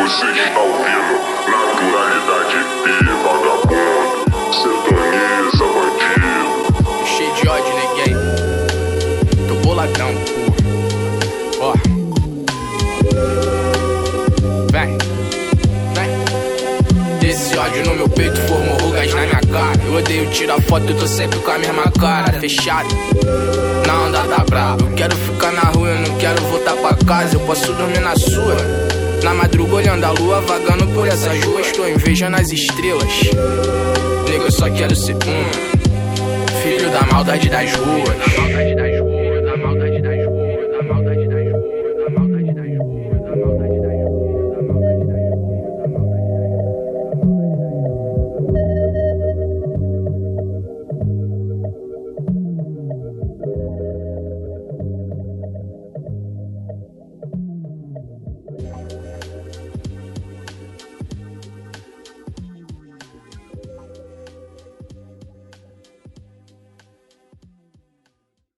Você está ouvindo naturalidade e vagabundo, sertaneja bandido. Cheio de ódio, neguei. Tô boladão, porra. Ó. Vem, vem. Esse ódio no meu peito formou rugas na minha cara. Eu odeio tirar foto, eu tô sempre com a mesma cara. Fechado. Na onda tá brava. Eu quero ficar na rua, eu não quero voltar pra casa. Eu posso dormir na sua. Na madruga olhando a lua, vagando por essas ruas. Tô invejando as estrelas. Nego, eu só quero ser um. Filho da maldade das ruas.